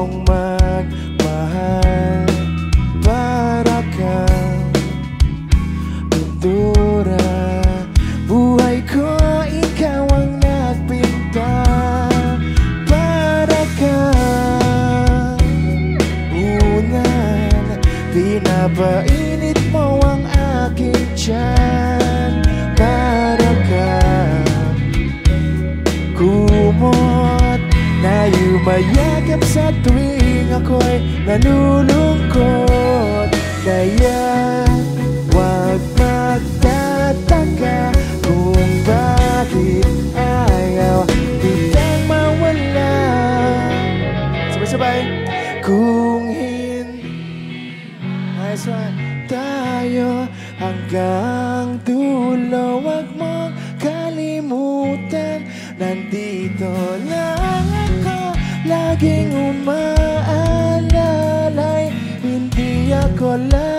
mismong magmahal Para kang pintura. Buhay ko, ikaw ang nagpinta Para kang unan Pinapainit mo ang aking tiyan Para kang kumot. Na yumayagap sa tuwing ako'y nalulungkot? Kaya wag magtataka Kung bakit ayaw kitang mawala. Sabay-sabay Kung hindi Tayo hanggang dulo Wag mong kalimutan. Nandito lang Laging umaalalay Hindi ako lalayo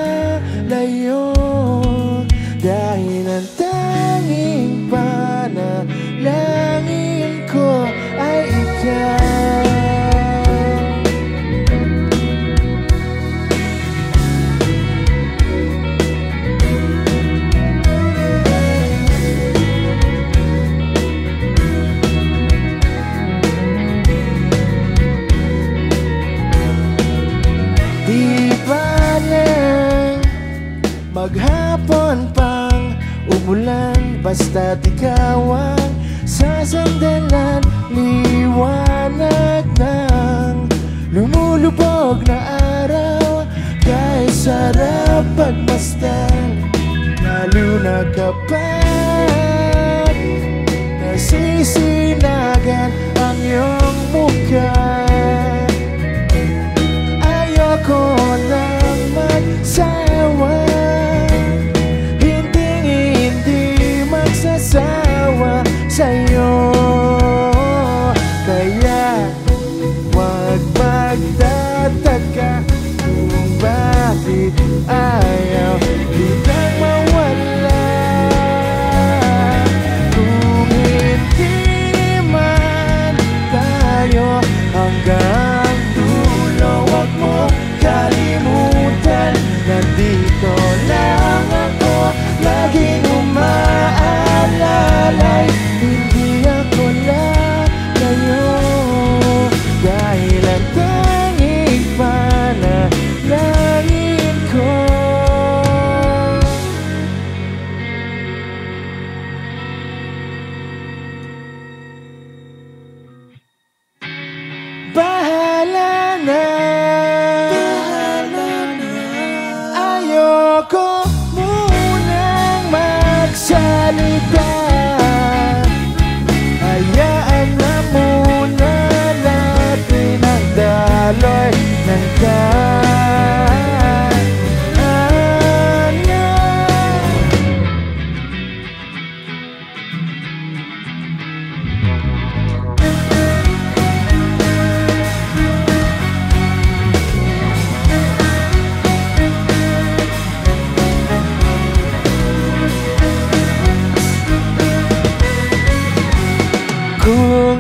maghapon pang umulan Basta't ikaw ang sasandalan Liwanag ng lumulubog na araw. Kahit sarap pagmasdan Lalo na kapag Nasisinagan ang iyong mukha لنا Kung di